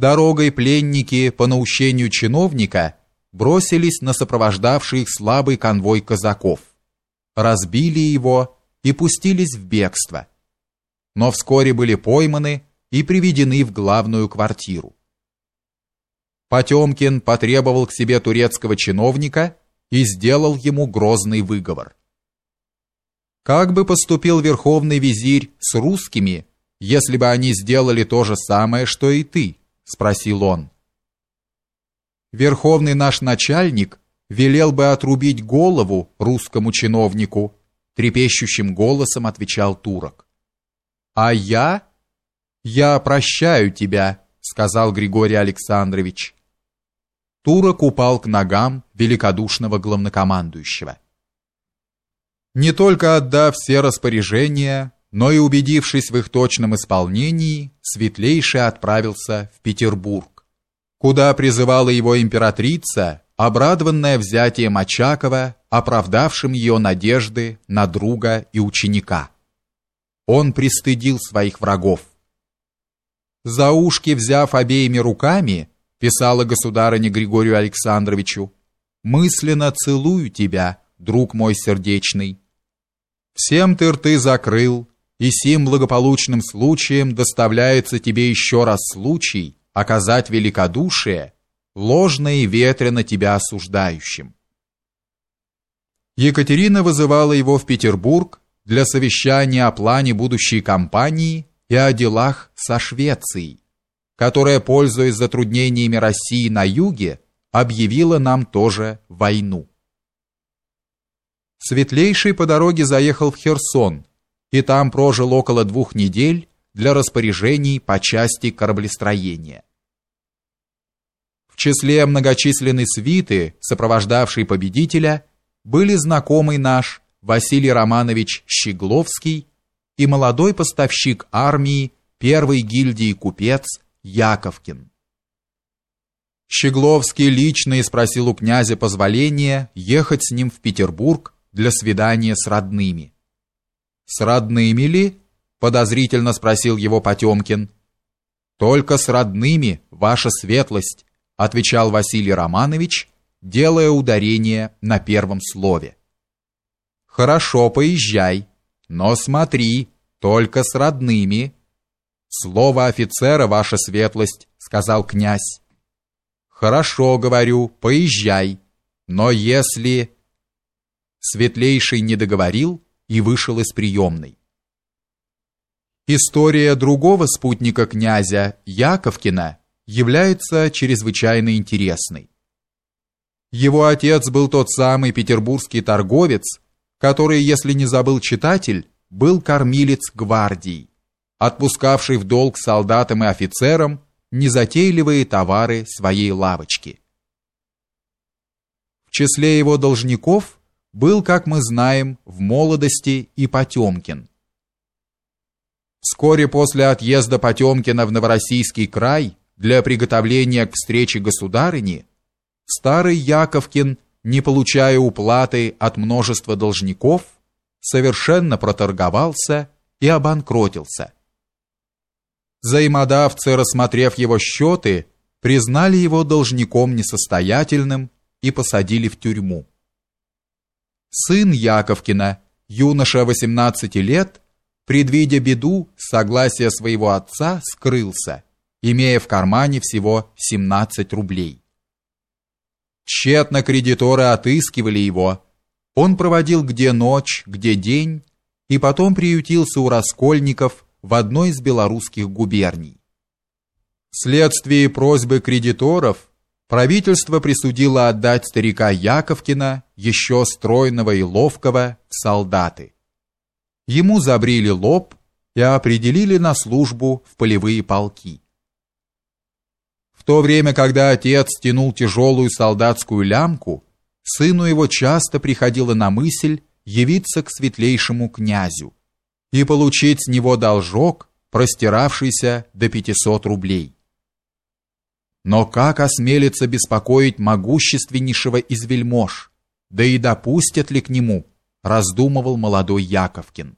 Дорогой пленники по наущению чиновника бросились на сопровождавший их слабый конвой казаков, разбили его и пустились в бегство. Но вскоре были пойманы и приведены в главную квартиру. Потемкин потребовал к себе турецкого чиновника и сделал ему грозный выговор. Как бы поступил верховный визирь с русскими, если бы они сделали то же самое, что и ты, спросил он. Верховный наш начальник велел бы отрубить голову русскому чиновнику, трепещущим голосом отвечал турок. А я я прощаю тебя, сказал Григорий Александрович. Турок упал к ногам великодушного главнокомандующего. Не только отдав все распоряжения, но и убедившись в их точном исполнении, Светлейший отправился в Петербург, куда призывала его императрица, обрадованная взятием Очакова, оправдавшим ее надежды на друга и ученика. Он пристыдил своих врагов. За ушки взяв обеими руками, писала государыня Григорию Александровичу, мысленно целую тебя, друг мой сердечный. Всем ты рты закрыл, и сим благополучным случаем доставляется тебе еще раз случай оказать великодушие, ложно и ветрено тебя осуждающим. Екатерина вызывала его в Петербург для совещания о плане будущей кампании и о делах со Швецией, которая, пользуясь затруднениями России на юге, объявила нам тоже войну. Светлейший по дороге заехал в Херсон и там прожил около двух недель для распоряжений по части кораблестроения. В числе многочисленной свиты, сопровождавшей победителя, были знакомый наш Василий Романович Щегловский и молодой поставщик армии первой гильдии купец Яковкин. Щегловский лично спросил у князя позволения ехать с ним в Петербург для свидания с родными. «С родными ли?» — подозрительно спросил его Потемкин. «Только с родными, ваша светлость», — отвечал Василий Романович, делая ударение на первом слове. «Хорошо, поезжай, но смотри, только с родными». «Слово офицера, ваша светлость», — сказал князь. «Хорошо, говорю, поезжай, но если...» Светлейший не договорил и вышел из приемной. История другого спутника князя, Яковкина, является чрезвычайно интересной. Его отец был тот самый петербургский торговец, который, если не забыл читатель, был кормилец гвардии, отпускавший в долг солдатам и офицерам незатейливые товары своей лавочки. В числе его должников был, как мы знаем, в молодости и Потемкин. Вскоре после отъезда Потемкина в Новороссийский край для приготовления к встрече государыни, старый Яковкин, не получая уплаты от множества должников, совершенно проторговался и обанкротился. Взаимодавцы, рассмотрев его счеты, признали его должником несостоятельным и посадили в тюрьму. Сын Яковкина, юноша 18 лет, предвидя беду, согласия своего отца скрылся, имея в кармане всего 17 рублей. Тщетно кредиторы отыскивали его. Он проводил где ночь, где день, и потом приютился у раскольников в одной из белорусских губерний. Вследствие просьбы кредиторов правительство присудило отдать старика Яковкина, еще стройного и ловкого, в солдаты. Ему забрили лоб и определили на службу в полевые полки. В то время, когда отец тянул тяжелую солдатскую лямку, сыну его часто приходило на мысль явиться к светлейшему князю и получить с него должок, простиравшийся до 500 рублей. Но как осмелится беспокоить могущественнейшего из вельмож? Да и допустят ли к нему? Раздумывал молодой Яковкин.